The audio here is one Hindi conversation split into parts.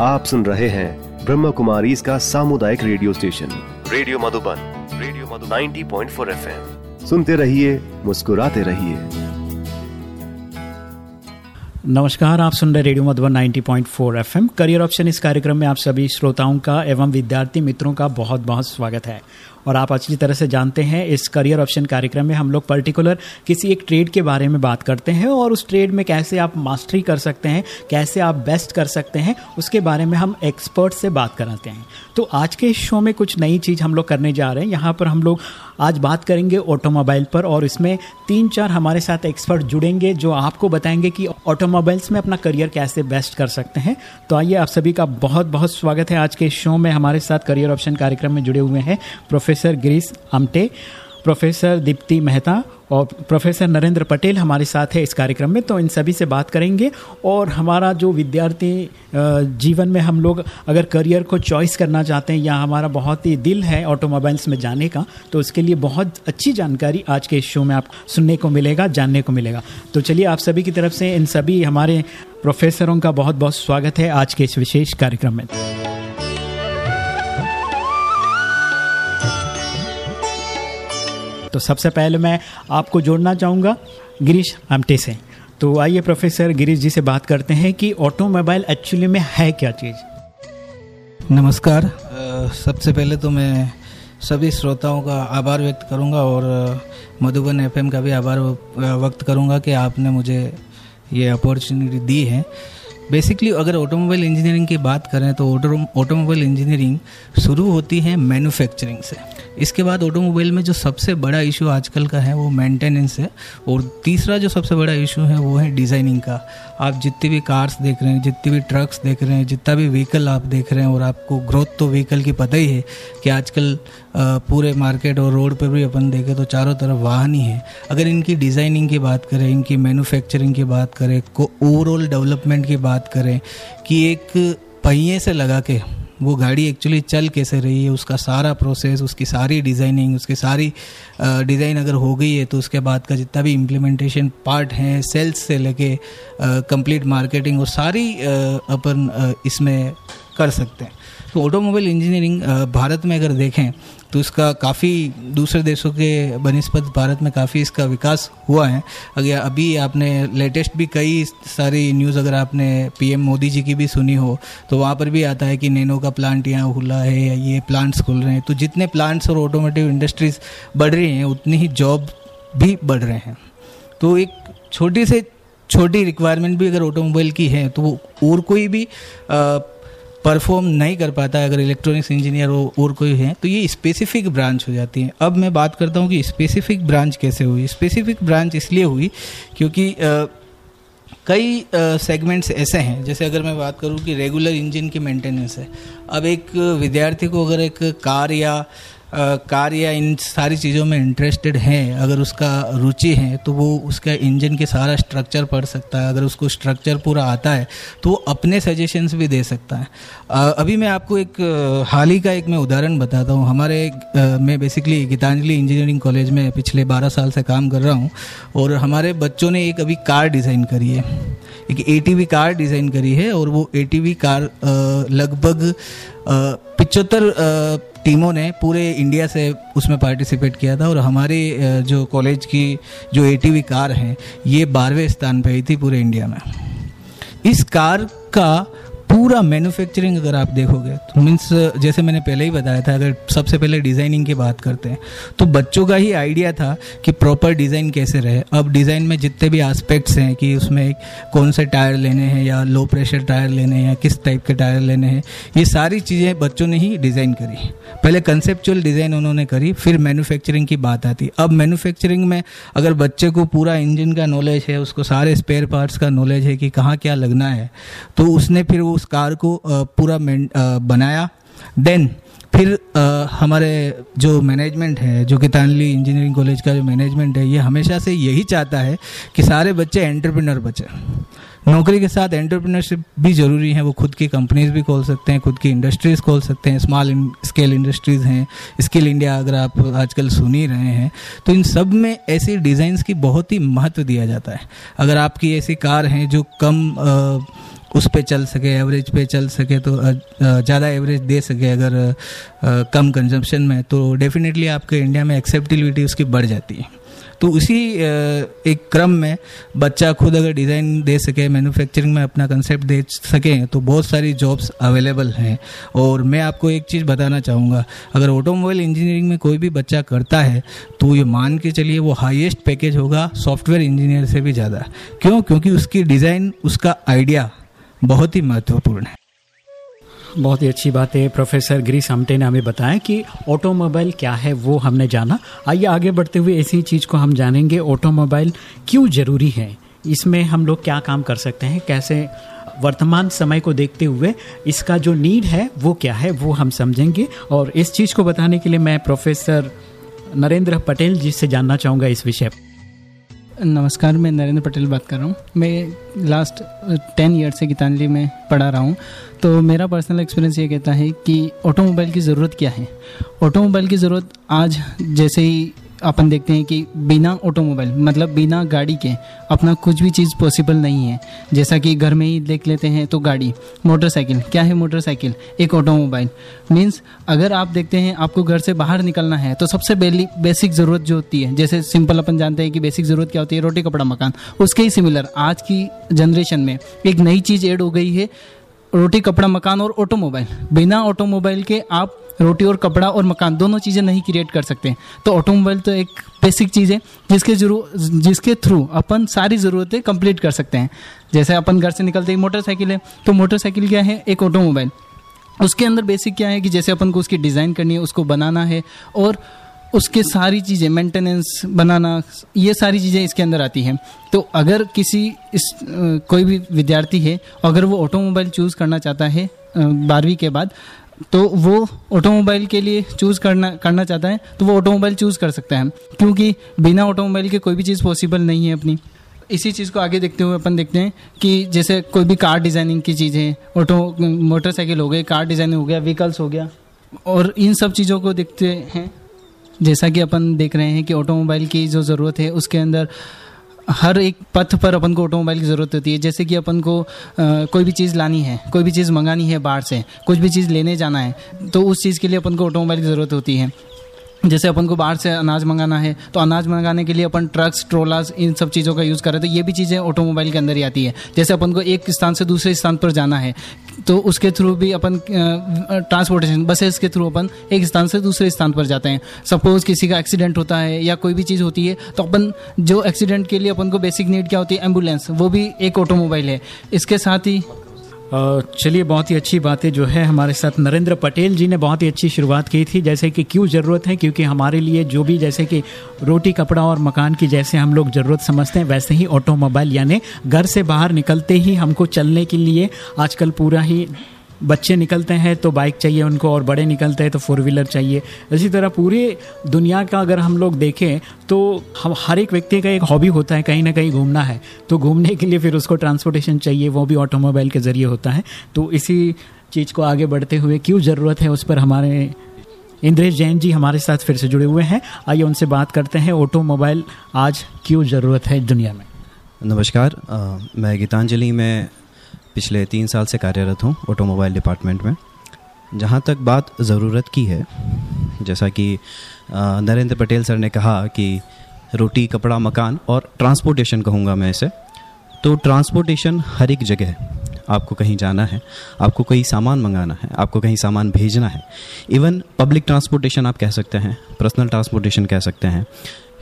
आप सुन रहे हैं ब्रह्म कुमारी इसका सामुदायिक radio station. Radio Madhuban radio Madhuban. 90.4 FM. सुनते रहिए मुस्कुराते रहिए। नमस्कार आप सुन रहे radio Madhuban 90.4 FM. Career option इस कार्यक्रम में आप सभी श्रोताओं का एवं विद्यार्थी मित्रों का बहुत बहुत स्वागत है। और आप अच्छी तरह से जानते हैं इस करियर ऑप्शन कार्यक्रम में हम लोग पर्टिकुलर किसी एक ट्रेड के बारे में बात करते हैं और उस ट्रेड में कैसे आप मास्टरी कर सकते हैं, कैसे आप बेस्ट कर सकते हैं, उसके बारे में हम एक्सपर्ट से बात कराते हैं। तो आज के शो में कुछ नई चीज़ हम लोग करने जा रहे हैं। यहाँ पर हम लोग आज बात करेंगे ऑटोमोबाइल पर और इसमें तीन चार हमारे साथ एक्सपर्ट जुड़ेंगे जो आपको बताएँगे कि ऑटोमोबाइल्स में अपना करियर कैसे बेस्ट कर सकते हैं। तो आइए आप सभी का बहुत बहुत स्वागत है। आज के शो में हमारे साथ करियर ऑप्शन कार्यक्रम में जुड़े हुए हैं। प्रोफेसर गिरीश आमटे, प्रोफेसर दीप्ति मेहता और प्रोफेसर नरेंद्र पटेल हमारे साथ है इस कार्यक्रम में। तो इन सभी से बात करेंगे और हमारा जो विद्यार्थी जीवन में हम लोग अगर करियर को चॉइस करना चाहते हैं या हमारा बहुत ही दिल है ऑटोमोबाइल्स में जाने का तो उसके लिए बहुत अच्छी जानकारी आज के इस शो में आप सुनने को मिलेगा, जानने को मिलेगा। तो चलिए आप सभी की तरफ़ से इन सभी हमारे प्रोफेसरों का बहुत बहुत स्वागत है आज के इस विशेष कार्यक्रम में। तो सबसे पहले मैं आपको जोड़ना चाहूँगा। गिरीश आमटे से तो आइए प्रोफेसर गिरीश जी से बात करते हैं कि ऑटोमोबाइल एक्चुअली में है क्या चीज़? नमस्कार। सबसे पहले तो मैं सभी श्रोताओं का आभार व्यक्त करूँगा और मधुबन एफएम का भी आभार व्यक्त करूँगा कि आपने मुझे ये अपॉर्चुनिटी दी है। बेसिकली अगर ऑटोमोबाइल इंजीनियरिंग की बात करें तो ऑटोमोबाइल इंजीनियरिंग शुरू होती है मैन्युफैक्चरिंग से। इसके बाद ऑटोमोबाइल में जो सबसे बड़ा इशू आजकल का है वो मेंटेनेंस है और तीसरा जो सबसे बड़ा इशू है वो है डिज़ाइनिंग का। आप जितनी भी कार्स देख रहे हैं, जितनी भी ट्रक्स देख रहे हैं, जितना भी व्हीकल आप देख रहे हैं और आपको ग्रोथ तो व्हीकल की पता ही है कि आजकल पूरे मार्केट और रोड पर भी अपन देखें तो चारों तरफ़ वाहन ही है। अगर इनकी डिज़ाइनिंग की बात करें, इनकी मैन्युफैक्चरिंग की बात करें, को ओवरऑल डेवलपमेंट की बात करें कि एक पहिए से लगा के वो गाड़ी एक्चुअली चल कैसे रही है, उसका सारा प्रोसेस उसकी सारी डिज़ाइनिंग उसकी सारी डिज़ाइन अगर हो गई है तो उसके बाद का जितना भी इम्प्लीमेंटेशन पार्ट हैं सेल्स से लेके कंप्लीट मार्केटिंग वो सारी अपन इसमें कर सकते हैं। तो ऑटोमोबाइल इंजीनियरिंग भारत में अगर देखें तो इसका काफ़ी दूसरे देशों के बनस्पत भारत में काफ़ी इसका विकास हुआ है। अगर अभी आपने लेटेस्ट भी कई सारी न्यूज़ अगर आपने पीएम मोदी जी की भी सुनी हो तो वहाँ पर भी आता है कि नैनो का प्लांट यहाँ खुला है या ये प्लांट्स खुल रहे हैं। तो जितने प्लांट्स और ऑटोमेटिव इंडस्ट्रीज़ बढ़ रही हैं उतनी ही जॉब भी बढ़ रहे हैं। तो एक छोटी से छोटी रिक्वायरमेंट भी अगर ऑटोमोबाइल की है तो और कोई भी आ, परफॉर्म नहीं कर पाता है, अगर इलेक्ट्रॉनिक्स इंजीनियर हो और कोई है तो ये स्पेसिफिक ब्रांच हो जाती है। अब मैं बात करता हूँ कि स्पेसिफिक ब्रांच कैसे हुई। स्पेसिफिक ब्रांच इसलिए हुई क्योंकि कई सेगमेंट्स ऐसे हैं। जैसे अगर मैं बात करूँ कि रेगुलर इंजन की मेंटेनेंस है। अब एक विद्यार्थी को अगर एक कार या कार या इन सारी चीज़ों में इंटरेस्टेड है, अगर उसका रुचि है तो वो उसका इंजन के सारा स्ट्रक्चर पढ़ सकता है। अगर उसको स्ट्रक्चर पूरा आता है तो वो अपने सजेशंस भी दे सकता है। अभी मैं आपको एक हाल ही का एक मैं उदाहरण बताता हूँ। हमारे मैं बेसिकली गीतांजलि इंजीनियरिंग कॉलेज में पिछले बारह साल से काम कर रहा हूँ, और हमारे बच्चों ने एक अभी कार डिज़ाइन करी है। एक एटीवी कार डिज़ाइन करी है, और वो एटीवी कार लगभग पिचहत्तर टीमों ने पूरे इंडिया से उसमें पार्टिसिपेट किया था और हमारे जो कॉलेज की, जो एटीवी कार हैं, ये बारहवें स्थान पर ही थी पूरे इंडिया में। इस कार का पूरा मैन्युफैक्चरिंग अगर आप देखोगे तो मीन्स जैसे मैंने पहले ही बताया था, अगर सबसे पहले डिज़ाइनिंग की बात करते हैं तो बच्चों का ही आइडिया था कि प्रॉपर डिज़ाइन कैसे रहे। अब डिज़ाइन में जितने भी एस्पेक्ट्स हैं कि उसमें कौन से टायर लेने हैं, या लो प्रेशर टायर लेने हैं, या किस टाइप के टायर लेने हैं, ये सारी चीज़ें बच्चों ने ही डिज़ाइन करी। पहले कंसेप्चुअल डिज़ाइन उन्होंने करी, फिर मैन्युफैक्चरिंग की बात आती। अब मैन्युफैक्चरिंग में अगर बच्चे को पूरा इंजन का नॉलेज है, उसको सारे स्पेयर पार्ट्स का नॉलेज है कि कहाँ क्या लगना है तो उसने फिर उस कार को पूरा बनाया। देन फिर हमारे जो मैनेजमेंट है जो कितानली इंजीनियरिंग कॉलेज का जो मैनेजमेंट है ये हमेशा से यही चाहता है कि सारे बच्चे एंटरप्रेन्योर बचे। नौकरी के साथ एंटरप्रेन्योरशिप भी ज़रूरी है। वो खुद की कंपनीज़ भी खोल सकते हैं खुद की इंडस्ट्रीज़ खोल सकते हैं। स्मॉल स्केल इंडस्ट्रीज़ हैं। स्किल इंडिया अगर आप आजकल सुन ही रहे हैं तो इन सब में ऐसी डिज़ाइंस की बहुत ही महत्व दिया जाता है। अगर आपकी ऐसी कार हैं जो कम आ, उस पे चल सके एवरेज पे चल सके तो ज़्यादा एवरेज दे सके अगर कम कंजम्पशन में तो डेफिनेटली आपके इंडिया में एक्सेप्टिबिलिटी उसकी बढ़ जाती है। तो उसी एक क्रम में बच्चा खुद अगर डिज़ाइन दे सके मैन्युफैक्चरिंग में अपना कंसेप्ट दे सके तो बहुत सारी जॉब्स अवेलेबल हैं। और मैं आपको एक चीज़ बताना चाहूँगा, अगर ऑटोमोबाइल इंजीनियरिंग में कोई भी बच्चा करता है तो ये मान के चलिए वो हाईएस्ट पैकेज होगा सॉफ्टवेयर इंजीनियर से भी ज़्यादा। क्यों? क्योंकि उसकी डिज़ाइन उसका आइडिया बहुत ही महत्वपूर्ण है। बहुत ही अच्छी बात है। प्रोफेसर गिरीश हमटे ने हमें बताया कि ऑटोमोबाइल क्या है, वो हमने जाना। आइए आगे बढ़ते हुए ऐसी चीज़ को हम जानेंगे, ऑटोमोबाइल क्यों ज़रूरी है? इसमें हम लोग क्या काम कर सकते हैं? कैसे वर्तमान समय को देखते हुए इसका जो नीड है, वो क्या है, वो हम समझेंगे। और इस चीज़ को बताने के लिए मैं प्रोफेसर नरेंद्र पटेल जी से जानना चाहूँगा इस विषय पर। नमस्कार, मैं नरेंद्र पटेल बात कर रहा हूँ। मैं लास्ट टेन ईयर से गीतांजलि में पढ़ा रहा हूँ। तो मेरा पर्सनल एक्सपीरियंस ये कहता है कि ऑटोमोबाइल की ज़रूरत क्या है? ऑटोमोबाइल की ज़रूरत आज जैसे ही अपन देखते हैं कि बिना ऑटोमोबाइल मतलब बिना गाड़ी के अपना कुछ भी चीज़ पॉसिबल नहीं है। जैसा कि घर में ही देख लेते हैं तो गाड़ी मोटरसाइकिल क्या है मोटरसाइकिल एक ऑटोमोबाइल। मीन्स अगर आप देखते हैं आपको घर से बाहर निकलना है तो सबसे पहली बेसिक ज़रूरत जो होती है, जैसे सिंपल अपन जानते हैं कि बेसिक ज़रूरत क्या होती है, रोटी कपड़ा मकान, उसके ही सिमिलर आज की जनरेशन में एक नई चीज़ ऐड हो गई है, रोटी, कपड़ा, मकान और ऑटोमोबाइल बिना ऑटोमोबाइल के आप रोटी और कपड़ा और मकान, दोनों चीज़ें नहीं क्रिएट कर सकते तो ऑटोमोबाइल तो एक बेसिक चीज़ है, जिसके ज़रूर, जिसके थ्रू अपन सारी ज़रूरतें कंप्लीट कर सकते हैं। जैसे अपन घर से निकलते ही मोटरसाइकिल है तो मोटरसाइकिल क्या है? एक ऑटोमोबाइल उसके अंदर बेसिक क्या है कि जैसे अपन को उसकी डिज़ाइन करनी है, उसको बनाना है और उसके सारी चीज़ें मेंटेनेंस बनाना, ये सारी चीज़ें इसके अंदर आती हैं। तो अगर किसी इस कोई भी विद्यार्थी है, अगर वो ऑटोमोबाइल चूज़ करना चाहता है बारहवीं के बाद तो वो ऑटोमोबाइल के लिए चूज़ करना करना चाहता है तो वो ऑटोमोबाइल चूज़ कर सकता है। क्योंकि बिना ऑटोमोबाइल के कोई भी चीज़ पॉसिबल नहीं है अपनी। इसी चीज़ को आगे देखते हुए अपन देखते हैं कि जैसे कोई भी कार डिज़ाइनिंग की चीज़ें ऑटो मोटरसाइकिल हो गई कार डिज़ाइनिंग हो गया व्हीकल्स हो गया, और इन सब चीज़ों को देखते हैं। जैसा कि अपन देख रहे हैं कि ऑटोमोबाइल की जो ज़रूरत है, उसके अंदर हर एक पथ पर अपन को ऑटोमोबाइल की ज़रूरत होती है। जैसे कि अपन को आ, कोई भी चीज़ लानी है कोई भी चीज़ मंगानी है बाहर से कुछ भी चीज़ लेने जाना है तो उस चीज़ के लिए अपन को ऑटोमोबाइल की ज़रूरत होती है। जैसे अपन को बाहर से अनाज मंगाना है तो अनाज मंगाने के लिए अपन ट्रक्स ट्रोलास इन सब चीज़ों का यूज़ कर रहे तो ये भी चीज़ें ऑटोमोबाइल के अंदर ही आती है। जैसे अपन को एक स्थान से दूसरे स्थान पर जाना है तो उसके थ्रू भी अपन ट्रांसपोर्टेशन बसेस के थ्रू अपन एक स्थान से दूसरे स्थान पर जाते हैं। सपोज़ किसी का एक्सीडेंट होता है या कोई भी चीज़ होती है तो अपन जो एक्सीडेंट के लिए अपन को बेसिक नीड क्या होती है? एंबुलेंस वो भी एक ऑटोमोबाइल है। इसके साथ ही चलिए, बहुत ही अच्छी बातें जो है हमारे साथ। नरेंद्र पटेल जी ने बहुत ही अच्छी शुरुआत की थी, जैसे कि क्यों ज़रूरत है? क्योंकि हमारे लिए जो भी, जैसे कि रोटी, कपड़ा और मकान की जैसे हम लोग ज़रूरत समझते हैं, वैसे ही ऑटोमोबाइल, यानी घर से बाहर निकलते ही हमको चलने के लिए आजकल पूरा ही बच्चे निकलते हैं तो बाइक चाहिए उनको और बड़े निकलते हैं तो फोर व्हीलर चाहिए। इसी तरह पूरे दुनिया का अगर हम लोग देखें तो हम, हर एक व्यक्ति का एक हॉबी होता है, कहीं ना कहीं घूमना है। तो घूमने के लिए फिर उसको ट्रांसपोर्टेशन चाहिए, वो भी ऑटोमोबाइल के ज़रिए होता है। तो इसी चीज़ को आगे बढ़ते हुए क्यों ज़रूरत है उस पर हमारे इंद्रेश जैन जी हमारे साथ फिर से जुड़े हुए हैं। आइए उनसे बात करते हैं ऑटोमोबाइल आज क्यों ज़रूरत है दुनिया में? नमस्कार मैं गीतांजलि, में पिछले तीन साल से कार्यरत हूँ ऑटोमोबाइल डिपार्टमेंट में। जहाँ तक बात ज़रूरत की है, जैसा कि नरेंद्र पटेल सर ने कहा कि रोटी, कपड़ा, मकान और ट्रांसपोर्टेशन कहूँगा मैं इसे। तो ट्रांसपोर्टेशन हर एक जगह आपको कहीं जाना है, आपको कहीं सामान मंगाना है, आपको कहीं सामान भेजना है। इवन पब्लिक ट्रांसपोर्टेशन आप कह सकते हैं, पर्सनल ट्रांसपोर्टेशन कह सकते हैं।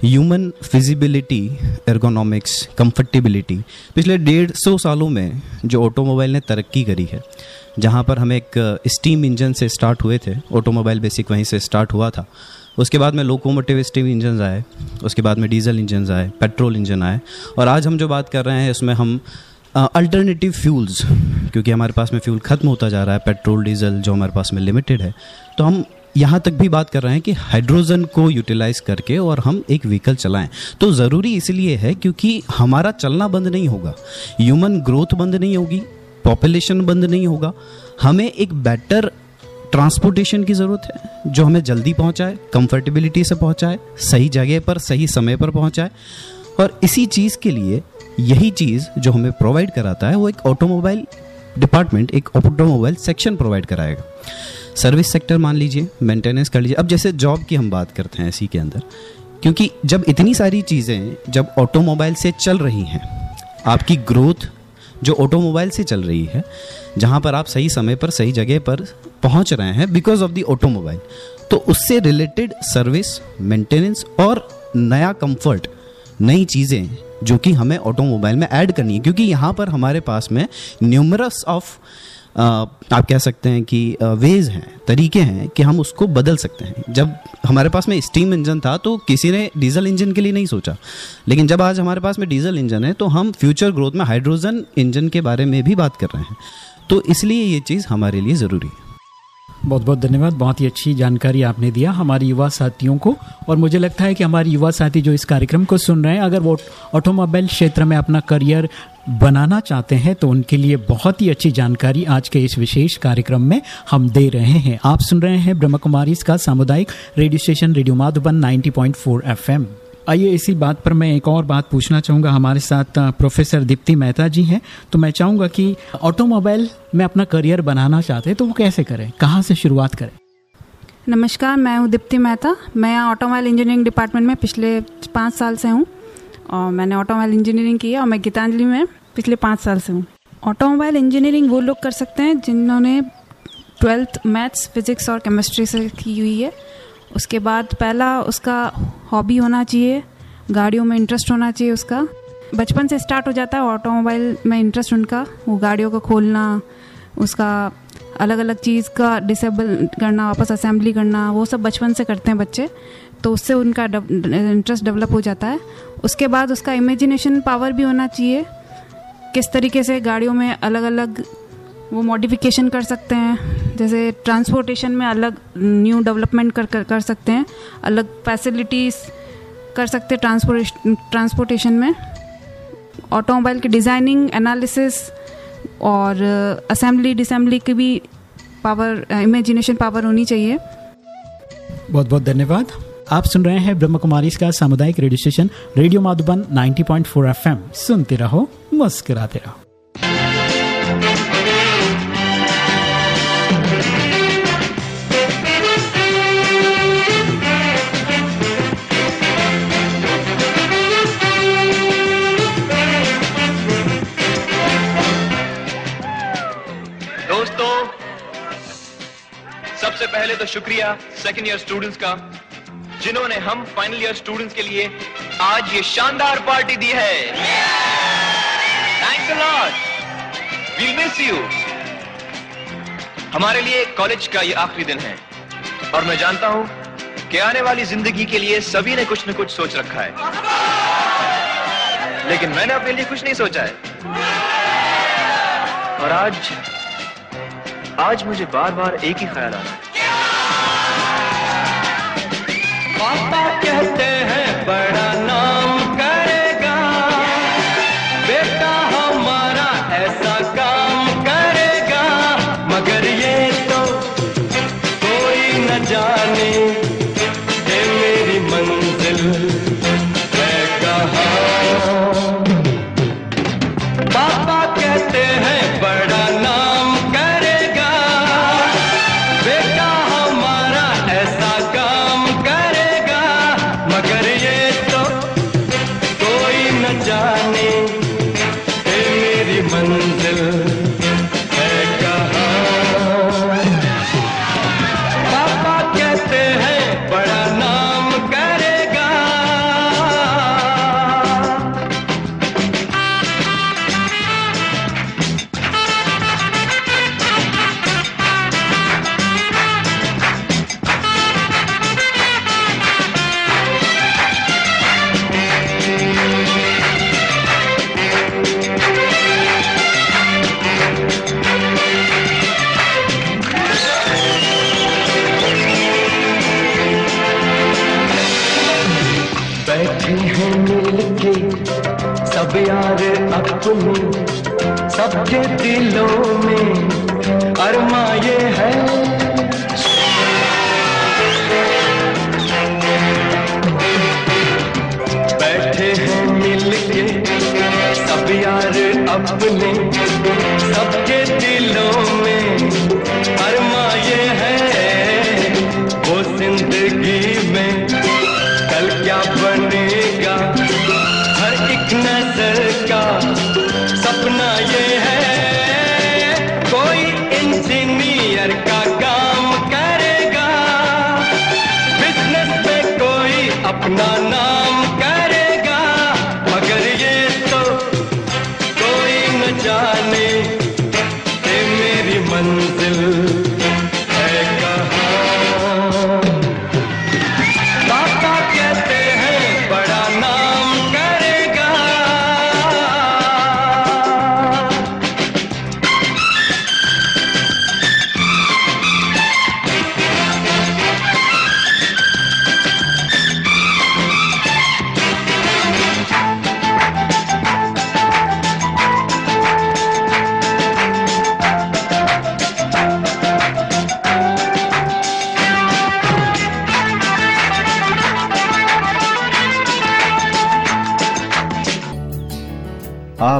ह्यूमन फिजिबिलिटी एर्गोनॉमिक्स कंफर्टेबिलिटी पिछले डेढ़ सौ सालों में जो ऑटोमोबाइल ने तरक्की करी है, जहाँ पर हम एक स्टीम इंजन से स्टार्ट हुए थे ऑटोमोबाइल बेसिक वहीं से स्टार्ट हुआ था। उसके बाद में लोकोमोटिव स्टीम इंजन आए, उसके बाद में डीजल इंजन आए पेट्रोल इंजन आए, और आज हम जो बात कर रहे हैं, उसमें हम अल्टरनेटिव फ्यूल्स क्योंकि हमारे पास में फ्यूल ख़त्म होता जा रहा है पेट्रोल डीजल जो हमारे पास में लिमिटेड है तो हम यहाँ तक भी बात कर रहे हैं कि हाइड्रोजन को यूटिलाइज करके और हम एक व्हीकल चलाएँ। तो ज़रूरी इसलिए है क्योंकि हमारा चलना बंद नहीं होगा, ह्यूमन ग्रोथ बंद नहीं होगी, पॉपुलेशन बंद नहीं होगा। हमें एक बेटर ट्रांसपोर्टेशन की ज़रूरत है, जो हमें जल्दी पहुँचाए, कंफर्टेबिलिटी से पहुँचाए, सही जगह पर, सही समय पर पहुँचाए। और इसी चीज़ के लिए यही चीज़ जो हमें प्रोवाइड कराता है, वो एक ऑटोमोबाइल डिपार्टमेंट एक ऑटोमोबाइल सेक्शन प्रोवाइड कराएगा। सर्विस सेक्टर मान लीजिए मेंटेनेंस कर लीजिए। अब जैसे जॉब की हम बात करते हैं इसी के अंदर, क्योंकि जब इतनी सारी चीज़ें जब ऑटोमोबाइल से चल रही हैं, आपकी ग्रोथ जो ऑटोमोबाइल से चल रही है, जहाँ पर आप सही समय पर, सही जगह पर पहुँच रहे हैं बिकॉज़ ऑफ़ द ऑटोमोबाइल तो उससे रिलेटेड सर्विस मेंटेनेंस और नया कंफर्ट नई चीज़ें जो कि हमें ऑटोमोबाइल में ऐड करनी है। क्योंकि यहाँ पर हमारे पास में न्यूमरस ऑफ़ आप कह सकते हैं कि वेज हैं, तरीके हैं कि हम उसको बदल सकते हैं। जब हमारे पास में स्टीम इंजन था तो किसी ने डीजल इंजन के लिए नहीं सोचा। लेकिन जब आज हमारे पास में डीजल इंजन है तो हम फ्यूचर ग्रोथ में हाइड्रोजन इंजन के बारे में भी बात कर रहे हैं। तो इसलिए ये चीज़ हमारे लिए ज़रूरी है। बहुत बहुत धन्यवाद। बहुत ही अच्छी जानकारी आपने दिया हमारे युवा साथियों को। और मुझे लगता है कि हमारे युवा साथी जो इस कार्यक्रम को सुन रहे हैं, अगर वो ऑटोमोबाइल क्षेत्र में अपना करियर बनाना चाहते हैं तो उनके लिए बहुत ही अच्छी जानकारी आज के इस विशेष कार्यक्रम में हम दे रहे हैं। आप सुन रहे हैं ब्रह्म कुमारी सामुदायिक radio station, radio Madhuban 90.4 FM. आइए इसी बात पर मैं एक और बात पूछना चाहूँगा। हमारे साथ प्रोफेसर दीप्ति मेहता जी हैं। तो मैं चाहूँगा कि ऑटोमोबाइल में अपना करियर बनाना चाहते हैं तो वो कैसे करें? कहाँ से शुरुआत करें? नमस्कार, मैं हूँ दीप्ति मेहता। मैं ऑटोमोबाइल इंजीनियरिंग डिपार्टमेंट में पिछले पाँच साल से हूँ। और मैंने ऑटोमोबाइल इंजीनियरिंग की है और मैं गीतांजलि में पिछले पाँच साल से हूँ। ऑटोमोबाइल इंजीनियरिंग वो लोग कर सकते हैं जिन्होंने ट्वेल्थ मैथ्स, फिज़िक्स और केमिस्ट्री से की हुई है। उसके बाद पहला उसका हॉबी होना चाहिए, गाड़ियों में इंटरेस्ट होना चाहिए उसका। बचपन से स्टार्ट हो जाता है ऑटोमोबाइल में इंटरेस्ट उनका, वो गाड़ियों का खोलना, उसका अलग अलग चीज़ का डिसेबल करना, वापस असेंबली करना, वो सब बचपन से करते हैं बच्चे तो उससे उनका इंटरेस्ट डेवलप हो जाता है। उसके बाद उसका इमेजिनेशन पावर भी होना चाहिए, किस तरीके से गाड़ियों में अलग अलग वो मॉडिफिकेशन कर सकते हैं। जैसे ट्रांसपोर्टेशन में अलग न्यू डेवलपमेंट कर, कर कर सकते हैं। अलग फैसिलिटीज़ कर सकते हैं ट्रांसपोर्टेशन ट्रांसपोर्टेशन में। ऑटोमोबाइल की डिज़ाइनिंग एनालिसिस और असेंबली डिसम्बली की भी पावर इमेजिनेशन पावर होनी चाहिए। बहुत बहुत धन्यवाद। आप सुन रहे हैं ब्रह्म कुमारी का सामुदायिक radio station radio Madhuban 90.4 FM सुनते रहो मुस्कुराते रहो। पहले तो शुक्रिया सेकेंड ईयर स्टूडेंट्स का, जिन्होंने हम फाइनल ईयर स्टूडेंट्स के लिए आज ये शानदार पार्टी दी है। Thanks lot we'll miss you हमारे लिए कॉलेज का ये आखिरी दिन है। और मैं जानता हूँ कि आने वाली ज़िंदगी के लिए सभी ने कुछ न कुछ सोच रखा है। लेकिन मैंने अपने लिए कुछ नहीं सोचा है। और आज आज मुझे बार बार एक ही ख्याल आ रहा है। पापा कहते हैं, बड़ा नाम करेगा। बेटा हमारा ऐसा काम करेगा। मगर ये तो कोई न जाने ये मेरी मंजिल है कहा। पापा बैठे हैं मिलके, सब यार अपने, सबके दिलों में अरमा ये है। बैठे हैं मिलके, सब यार अपने, सबके दिल अपना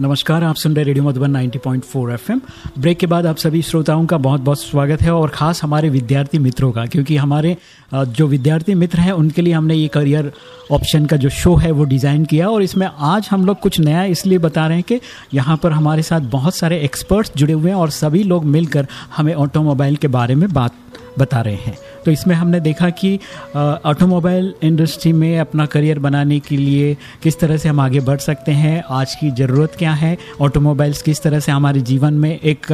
नमस्कार, आप सुन रहे रेडियो मधुबन 90.4 एफएम। ब्रेक के बाद आप सभी श्रोताओं का बहुत बहुत स्वागत है और ख़ास हमारे विद्यार्थी मित्रों का, क्योंकि हमारे जो विद्यार्थी मित्र हैं, उनके लिए हमने ये करियर ऑप्शन का जो शो है, वो डिज़ाइन किया और इसमें आज हम लोग कुछ नया इसलिए बता रहे हैं कि यहाँ पर हमारे साथ बहुत सारे एक्सपर्ट्स जुड़े हुए हैं और सभी लोग मिलकर हमें ऑटोमोबाइल के बारे में बात बता रहे हैं। तो इसमें हमने देखा कि ऑटोमोबाइल इंडस्ट्री में अपना करियर बनाने के लिए किस तरह से हम आगे बढ़ सकते हैं, आज की ज़रूरत क्या है ऑटोमोबाइल्स किस तरह से हमारे जीवन में एक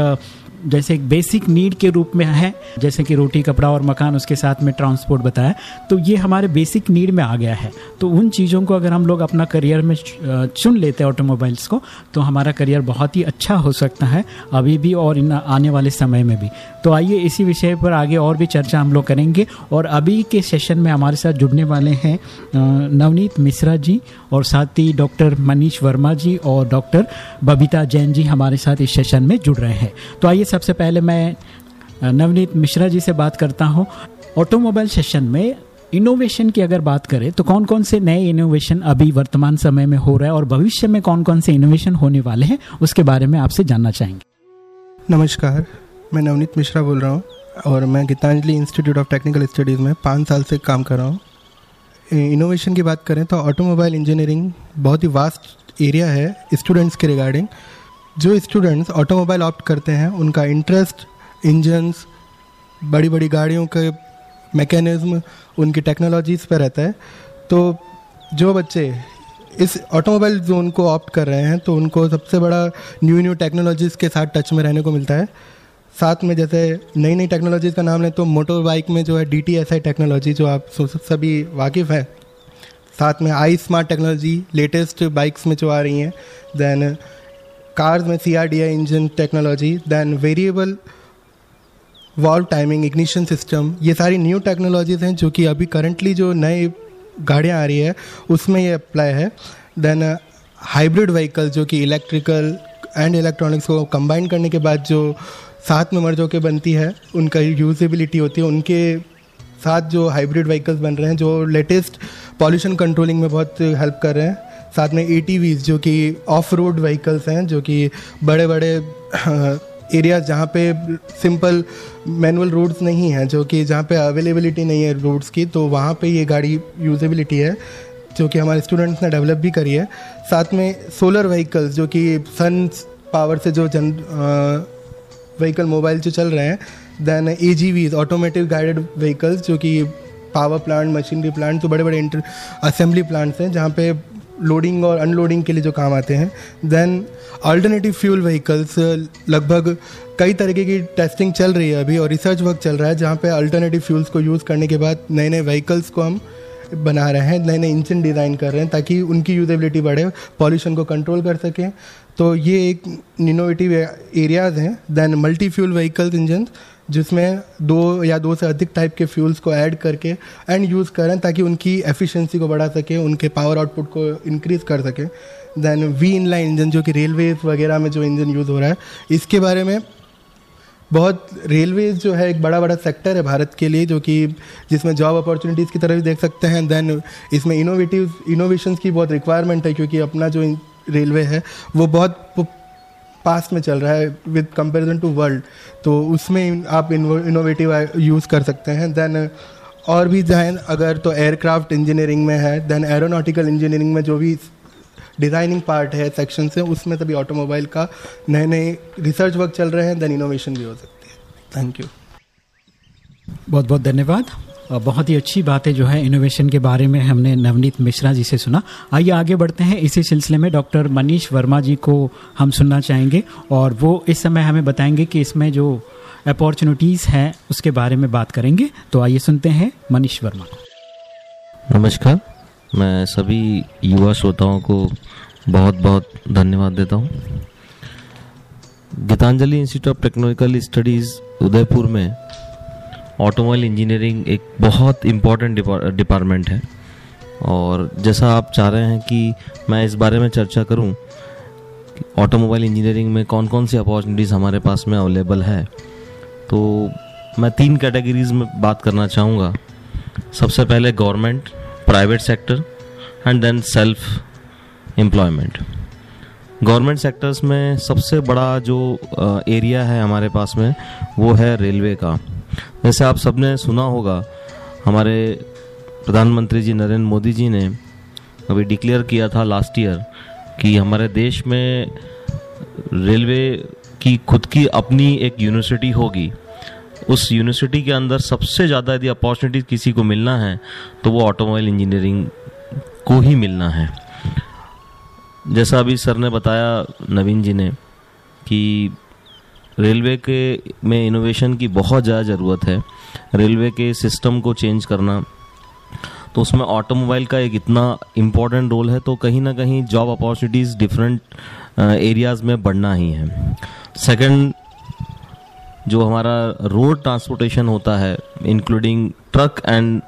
जैसे एक बेसिक नीड के रूप में है, जैसे कि रोटी, कपड़ा और मकान, उसके साथ में ट्रांसपोर्ट बताया तो ये हमारे बेसिक नीड में आ गया है। तो उन चीज़ों को अगर हम लोग अपना करियर में चुन लेते हैं ऑटोमोबाइल्स को तो हमारा करियर बहुत ही अच्छा हो सकता है अभी भी और इन आने वाले समय में भी। तो आइए इसी विषय पर आगे और भी चर्चा हम लोग करेंगे और अभी के सेशन में हमारे साथ जुड़ने वाले हैं नवनीत मिश्रा जी और साथ ही डॉक्टर मनीष वर्मा जी और डॉक्टर बबीता जैन जी हमारे साथ इस सेशन में जुड़ रहे हैं। तो आइए सबसे पहले मैं नवनीत मिश्रा जी से बात करता हूँ। ऑटोमोबाइल सेशन में इनोवेशन की अगर बात करें तो कौन कौन से नए इनोवेशन अभी वर्तमान समय में हो रहा है और भविष्य में कौन कौन से इनोवेशन होने वाले हैं, उसके बारे में आपसे जानना चाहेंगे। नमस्कार, मैं नवनीत मिश्रा बोल रहा हूँ और मैं Gitanjali institute of technical studies में पाँच साल से काम कर रहा हूँ। इनोवेशन की बात करें तो ऑटोमोबाइल इंजीनियरिंग बहुत ही वास्ट एरिया है स्टूडेंट्स के रिगार्डिंग। जो स्टूडेंट्स ऑटोमोबाइल ऑप्ट करते हैं, उनका इंटरेस्ट इंजन्स बड़ी बड़ी गाड़ियों के मैकेनिज्म उनकी टेक्नोलॉजीज़ पर रहता है। तो जो बच्चे इस ऑटोमोबाइल जोन को ऑप्ट कर रहे हैं तो उनको सबसे बड़ा न्यू न्यू टेक्नोलॉजीज़ के साथ टच में रहने को मिलता है। साथ में जैसे नई नई टेक्नोलॉजीज़ का नाम लें तो मोटर बाइक में जो है D T S I technology जो आप सभी वाकिफ़ हैं। साथ में I smart technology latest bikes में जो आ रही हैं then R D I engine technology then variable valve timing ignition system ये सारी न्यू टेक्नोलॉजीज़ हैं जो कि अभी करंटली जो नए गाड़ियाँ आ रही है, उसमें ये अप्लाई है। देन हाइब्रिड व्हीकल जो कि इलेक्ट्रिकल एंड इलेक्ट्रॉनिक्स को कंबाइन करने के बाद जो साथ में मर्ज होकर बनती है, उनका यूजेबिलिटी होती है, उनके साथ जो हाइब्रिड व्हीकल्स बन रहे हैं, जो लेटेस्ट पॉल्यूशन कंट्रोलिंग में बहुत हेल्प कर रहे हैं। साथ में ए जो कि ऑफ़ रोड व्हीकल्स हैं, जो कि बड़े बड़े एरियाज़ जहाँ पे सिंपल मैनुअल रोड्स नहीं हैं, जो कि जहाँ पे अवेलेबिलिटी नहीं है रोड्स की तो वहाँ पे ये गाड़ी यूजेबिलिटी है, जो कि हमारे स्टूडेंट्स ने डेवलप भी करी है। साथ में सोलर व्हीकल्स जो कि सन पावर से जो जन व्हीकल मोबाइल जो चल रहे हैं देन ए जी वीज ऑटोमेटिव गाइडेड व्हीकल्स जो कि पावर प्लांट मशीनरी प्लांट तो बड़े बड़े इंटर असेंबली प्लांट्स हैं, जहाँ पे लोडिंग और अनलोडिंग के लिए जो काम आते हैं देन अल्टरनेटिव फ्यूल व्हीकल्स लगभग कई तरीके की टेस्टिंग चल रही है अभी और रिसर्च वर्क चल रहा है, जहाँ पे अल्टरनेटिव फ्यूल्स को यूज़ करने के बाद नए नए व्हीकल्स को हम बना रहे हैं नए नए इंजन डिज़ाइन कर रहे हैं, ताकि उनकी यूजेबिलिटी बढ़े पॉल्यूशन को कंट्रोल कर सकें। तो ये एक इनोवेटिव एरियाज़ हैं then multi fuel vehicles engine जिसमें दो या दो से अधिक टाइप के फ्यूल्स को ऐड करके एंड यूज़ करें ताकि उनकी एफिशिएंसी को बढ़ा सके, उनके पावर आउटपुट को इंक्रीज़ कर सके। Then V in line engine जो कि रेलवेज वगैरह में जो इंजन यूज़ हो रहा है, इसके बारे में बहुत रेलवेज जो है, एक बड़ा बड़ा सेक्टर है भारत के लिए, जो कि जिसमें जॉब अपॉर्चुनिटीज़ की तरफ़ भी देख सकते हैं। देन इसमें इनोवेटिव इनोवेशंस की बहुत रिक्वायरमेंट है, क्योंकि अपना जो रेलवे है, वो बहुत पास में चल रहा है विद कंपैरिजन टू वर्ल्ड तो उसमें आप इनोवेटिव यूज़ कर सकते हैं। देन और भी जहन अगर तो एयरक्राफ्ट इंजीनियरिंग में है देन एरोनॉटिकल इंजीनियरिंग में जो भी डिज़ाइनिंग पार्ट है सेक्शन से उसमें तभी ऑटोमोबाइल का नए नए रिसर्च वर्क चल रहे हैं देन इनोवेशन भी हो सकती है। थैंक यू बहुत बहुत धन्यवाद। बहुत ही अच्छी बातें जो है इनोवेशन के बारे में हमने नवनीत मिश्रा जी से सुना। आइए आगे बढ़ते हैं। इसी सिलसिले में डॉक्टर मनीष वर्मा जी को हम सुनना चाहेंगे और वो इस समय हमें बताएँगे कि इसमें जो अपॉर्चुनिटीज़ हैं, उसके बारे में बात करेंगे। तो आइए सुनते हैं मनीष वर्मा। नमस्कार। मैं सभी युवा श्रोताओं को बहुत बहुत धन्यवाद देता हूँ। Gitanjali institute of technological studies Udaipur में ऑटोमोबाइल इंजीनियरिंग एक बहुत इंपॉर्टेंट डिपार्टमेंट है। और जैसा आप चाह रहे हैं कि मैं इस बारे में चर्चा करूँ, ऑटोमोबाइल इंजीनियरिंग में कौन कौन सी अपॉर्चुनिटीज़ हमारे पास में अवेलेबल है तो मैं तीन कैटेगरीज में बात करना चाहूँगा। सबसे पहले government private sector and then self employment government sectors में सबसे बड़ा जो एरिया है हमारे पास में, वो है रेलवे का। जैसे आप सबने सुना होगा, हमारे प्रधानमंत्री जी नरेंद्र मोदी जी ने अभी डिक्लेयर किया था लास्ट ईयर कि हमारे देश में रेलवे की, खुद की अपनी एक यूनिवर्सिटी होगी। उस यूनिवर्सिटी के अंदर सबसे ज़्यादा यदि अपॉर्चुनिटी किसी को मिलना है तो वो ऑटोमोबाइल इंजीनियरिंग को ही मिलना है। जैसा अभी सर ने बताया नवीन जी ने कि रेलवे के में इनोवेशन की बहुत ज़्यादा ज़रूरत है। रेलवे के सिस्टम को चेंज करना। तो उसमें ऑटोमोबाइल का एक इतना इंपॉर्टेंट रोल है तो कहीं ना कहीं जॉब अपॉर्चुनिटीज़ डिफरेंट एरियाज़ में बढ़ना ही है। सेकंड जो हमारा रोड ट्रांसपोर्टेशन होता है including truck and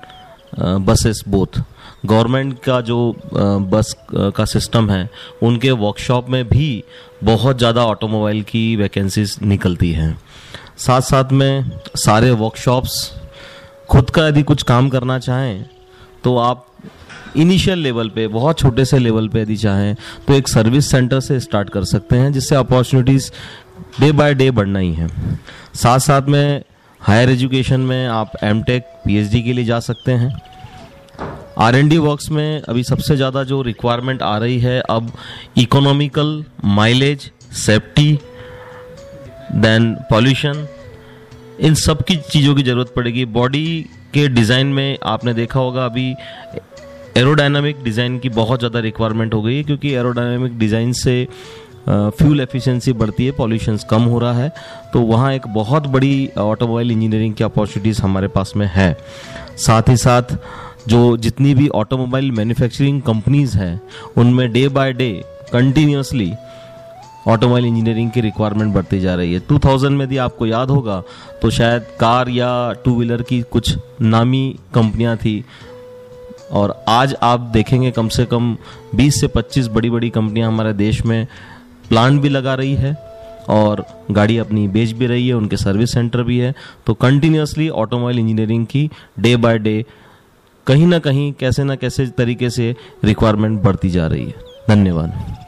buses both government का जो बस का सिस्टम है, उनके वर्कशॉप में भी बहुत ज़्यादा ऑटोमोबाइल की वैकेंसीज निकलती हैं। साथ साथ में सारे वर्कशॉप्स खुद का यदि कुछ काम करना चाहें तो आप इनिशियल लेवल पे, बहुत छोटे से लेवल पे यदि चाहें तो एक सर्विस सेंटर से स्टार्ट कर सकते हैं, जिससे अपॉर्चुनिटीज़ डे बाय डे बढ़ना ही है। साथ साथ में हायर एजुकेशन में आप एम टेक पी के लिए जा सकते हैं। आर एन डी वर्क्स में अभी सबसे ज़्यादा जो रिक्वायरमेंट आ रही है अब economical mileage safety then pollution इन सब की चीज़ों की ज़रूरत पड़ेगी। बॉडी के डिज़ाइन में आपने देखा होगा अभी एरोडायनामिक डिज़ाइन की बहुत ज़्यादा रिक्वायरमेंट हो गई है, क्योंकि एरोडायनामिक डिज़ाइन से फ्यूल एफिशिएंसी बढ़ती है, पॉल्यूशन कम हो रहा है तो वहाँ एक बहुत बड़ी ऑटोमोबाइल इंजीनियरिंग की अपॉर्चुनिटीज़ हमारे पास में है। साथ ही साथ, जो जितनी भी ऑटोमोबाइल मैन्युफैक्चरिंग कंपनीज़ हैं, उनमें day by day continuously automobile engineering की रिक्वायरमेंट बढ़ती जा रही है। 2000 में यदि आपको याद होगा तो शायद कार या टू व्हीलर की कुछ नामी कंपनियाँ थी, और आज आप देखेंगे कम से कम 20 से 25 बड़ी बड़ी कंपनियाँ हमारे देश में प्लांट भी लगा रही है और गाड़ी अपनी बेच भी रही है, उनके सर्विस सेंटर भी है। तो कंटिन्यूसली ऑटोमोबाइल इंजीनियरिंग की डे बाय डे कहीं ना कहीं कैसे ना कैसे तरीके से रिक्वायरमेंट बढ़ती जा रही है। धन्यवाद।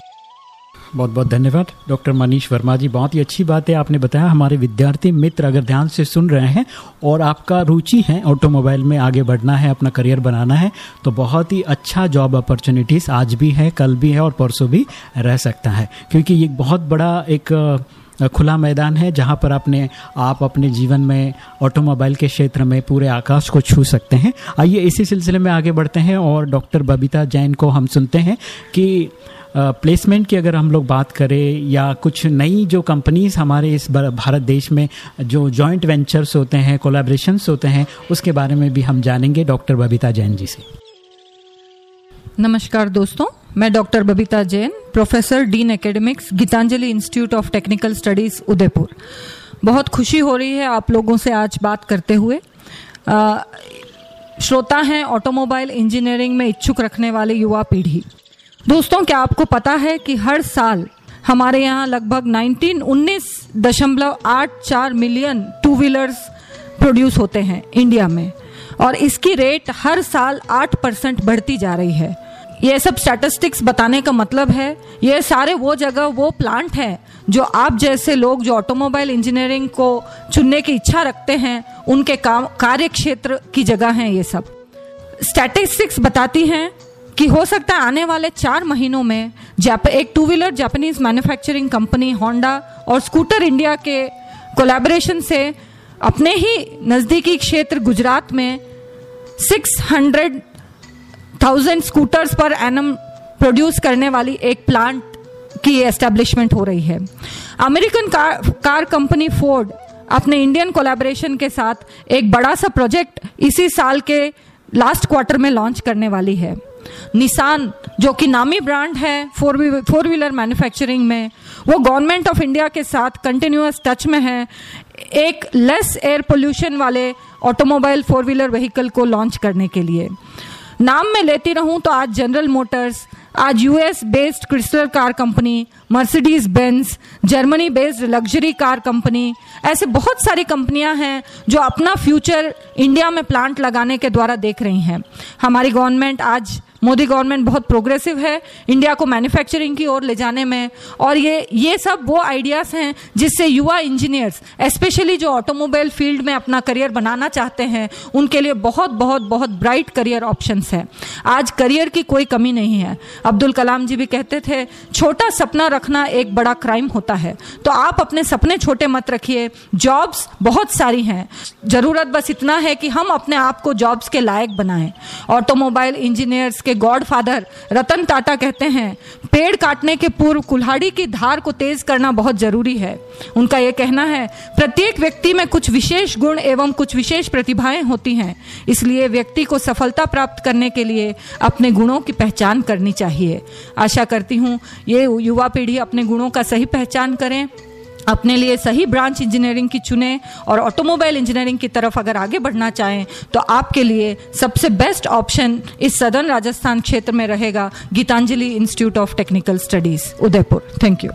बहुत बहुत धन्यवाद। डॉक्टर मनीष वर्मा जी, बहुत ही अच्छी बात है आपने बताया। हमारे विद्यार्थी मित्र अगर ध्यान से सुन रहे हैं और आपका रुचि है ऑटोमोबाइल में आगे बढ़ना है, अपना करियर बनाना है तो बहुत ही अच्छा जॉब अपॉर्चुनिटीज़ आज भी है, कल भी है और परसों भी रह सकता है। क्योंकि ये बहुत बड़ा एक खुला मैदान है जहाँ पर अपने आप अपने जीवन में, ऑटोमोबाइल के क्षेत्र में पूरे आकाश को छू सकते हैं। आइए इसी सिलसिले में आगे बढ़ते हैं और डॉक्टर बबीता जैन को हम सुनते हैं कि प्लेसमेंट की अगर हम लोग बात करें या कुछ नई जो कंपनीज़ हमारे इस भारत देश में जो जॉइंट वेंचर्स होते हैं कोलाब्रेशंस होते हैं, उसके बारे में भी हम जानेंगे डॉक्टर बबीता जैन जी से। नमस्कार दोस्तों मैं doctor Babita Jain, professor dean academics, Gitanjali institute of technical studies, Udaipur. बहुत खुशी हो रही है आप लोगों से आज बात करते हुए। श्रोता हैं ऑटोमोबाइल इंजीनियरिंग में इच्छुक रखने वाले युवा पीढ़ी। दोस्तों, क्या आपको पता है कि हर साल हमारे यहाँ लगभग 19 उन्नीस दशमलव आठ चार मिलियन टू व्हीलर्स प्रोड्यूस होते हैं इंडिया में। और इसकी रेट हर साल आठ परसेंट बढ़ती जा रही है। ये सब स्टैटिस्टिक्स बताने का मतलब है, ये सारे वो जगह, वो प्लांट हैं, जो आप जैसे लोग जो ऑटोमोबाइल इंजीनियरिंग को चुनने की इच्छा रखते हैं, उनके काम कार्य क्षेत्र की जगह हैं ये सब। स्टैटिस्टिक्स बताती हैं कि हो सकता है आने वाले चार महीनों में जाप एक two wheeler Japanese manufacturing company Honda और स्कूटर इंडिया के कोलैबोरेशन से अपने ही नज़दीकी क्षेत्र गुजरात में 600 thousand scooters per annum produce करने वाली एक प्लांट की एस्टेब्लिशमेंट हो रही है। अमेरिकन कार कंपनी फोर्ड अपने इंडियन कोलैबोरेशन के साथ एक बड़ा सा प्रोजेक्ट इसी साल के लास्ट क्वार्टर में लॉन्च करने वाली है। निसान जो कि नामी ब्रांड है फोर फोर व्हीलर मैन्युफैक्चरिंग में, वो गवर्नमेंट ऑफ़ इंडिया के साथ कंटिन्यूस टच में है। एक लेस एयर पोल्यूशन वाले ऑटोमोबाइल फोर व्हीलर व्हीकल को लॉन्च करने के लिए। नाम में लेती रहूँ तो आज जनरल मोटर्स आज US based Chrysler car company Mercedes Benz Germany based luxury car company ऐसे बहुत सारी कंपनियाँ हैं जो अपना फ्यूचर इंडिया में प्लांट लगाने के द्वारा देख रही हैं। हमारी गवर्नमेंट आज मोदी गवर्नमेंट बहुत प्रोग्रेसिव है, इंडिया को मैन्युफैक्चरिंग की ओर ले जाने में। और ये ये सब वो आइडियाज़ हैं जिससे युवा इंजीनियर्स स्पेशली जो ऑटोमोबाइल फ़ील्ड में अपना करियर बनाना चाहते हैं, उनके लिए बहुत बहुत बहुत ब्राइट करियर ऑप्शंस है। आज करियर की कोई कमी नहीं है। अब्दुल कलाम जी भी कहते थे, छोटा सपना रखना एक बड़ा क्राइम होता है। तो आप अपने सपने छोटे मत रखिए। जॉब्स बहुत सारी हैं। ज़रूरत बस इतना है कि हम अपने आप को जॉब्स के लायक बनाएँ। ऑटोमोबाइल इंजीनियर्स के गॉडफादर रतन टाटा कहते हैं, पेड़ काटने के पूर्व कुल्हाड़ी की धार को तेज करना बहुत ज़रूरी है। उनका यह कहना है, प्रत्येक व्यक्ति में कुछ विशेष गुण एवं कुछ विशेष प्रतिभाएँ होती हैं, इसलिए व्यक्ति को सफलता प्राप्त करने के लिए अपने गुणों की पहचान करनी चाहिए। आशा करती हूँ, ये युवा पीढ़ी अपने गुणों का सही पहचान करें। अपने लिए सही ब्रांच इंजीनियरिंग की चुने और ऑटोमोबाइल इंजीनियरिंग की तरफ़ अगर आगे बढ़ना चाहें तो आपके लिए सबसे बेस्ट ऑप्शन इस सदन राजस्थान क्षेत्र में रहेगा Gitanjali institute of technical studies, Udaipur. Thank you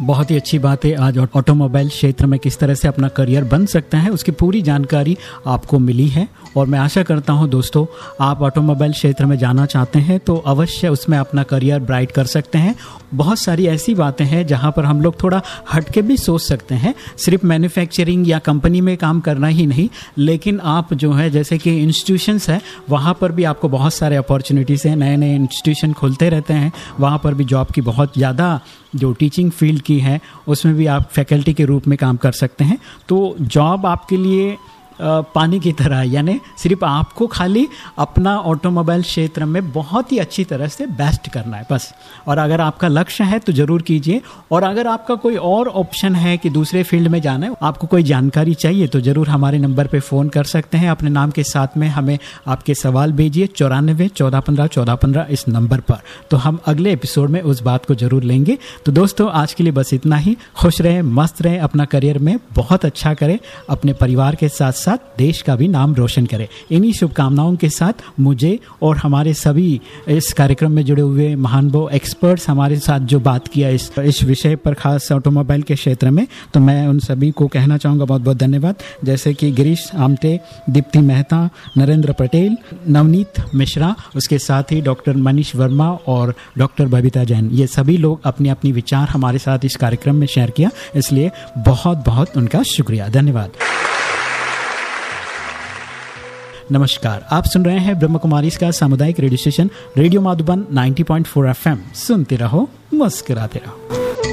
बहुत ही अच्छी बात है। आज ऑटोमोबाइल क्षेत्र में किस तरह से अपना करियर बन सकता है, उसकी पूरी जानकारी आपको मिली है। और मैं आशा करता हूँ दोस्तों, आप ऑटोमोबाइल क्षेत्र में जाना चाहते हैं तो अवश्य उसमें अपना करियर ब्राइट कर सकते हैं। बहुत सारी ऐसी बातें हैं जहाँ पर हम लोग थोड़ा हटके भी सोच सकते हैं। सिर्फ़ मैन्युफैक्चरिंग या कंपनी में काम करना ही नहीं, लेकिन आप जो है, जैसे कि इंस्टीट्यूशंस है, वहाँ पर भी आपको बहुत सारे अपॉर्चुनिटीज़ हैं। नए नए इंस्टीट्यूशन खुलते रहते हैं, वहाँ पर भी जॉब की बहुत ज़्यादा जो टीचिंग फ़ील्ड की है, उसमें भी आप फैकल्टी के रूप में काम कर सकते हैं। तो जॉब आपके लिए पानी की तरह, यानी सिर्फ़ आपको खाली अपना ऑटोमोबाइल क्षेत्र में बहुत ही अच्छी तरह से बेस्ट करना है, बस। और अगर आपका लक्ष्य है तो ज़रूर कीजिए। और अगर आपका कोई और ऑप्शन है कि दूसरे फ़ील्ड में जाना है, आपको कोई जानकारी चाहिए तो ज़रूर हमारे नंबर पर फ़ोन कर सकते हैं। अपने नाम के साथ में हमें आपके सवाल भेजिए चौरानबे चौदह पंद्रह चौदह पंद्रह इस नंबर पर। तो हम अगले एपिसोड में उस बात को ज़रूर लेंगे। तो दोस्तों, आज के लिए बस इतना ही। खुश रहें, मस्त रहें, अपना करियर में बहुत अच्छा करें, अपने परिवार के साथ साथ साथ देश का भी नाम रोशन करे। इन्हीं शुभकामनाओं के साथ मुझे और हमारे सभी इस कार्यक्रम में जुड़े हुए महानुभव एक्सपर्ट्स हमारे साथ जो बात किया इस इस विषय पर खास ऑटोमोबाइल के क्षेत्र में तो मैं उन सभी को कहना चाहूँगा बहुत बहुत धन्यवाद। जैसे कि गिरीश आमटे, दीप्ति मेहता, नरेंद्र पटेल, नवनीत मिश्रा, उसके साथ ही डॉक्टर मनीष वर्मा और डॉक्टर बबीता जैन। ये सभी लोग अपने अपनी विचार हमारे साथ इस कार्यक्रम में शेयर किया, इसलिए बहुत बहुत उनका शुक्रिया। धन्यवाद। नमस्कार, आप सुन रहे हैं ब्रह्म कुमारी का सामुदायिक radio station, radio Madhuban 90.4 FM. सुनते रहो, मुस्कुराते रहो।